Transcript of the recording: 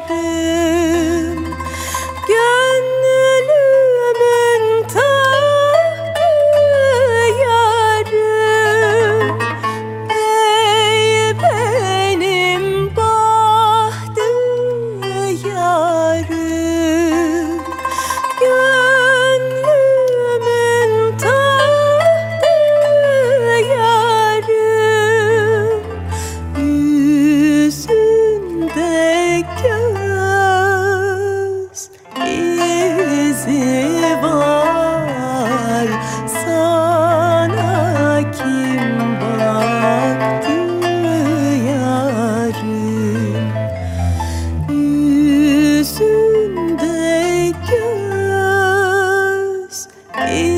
good. It's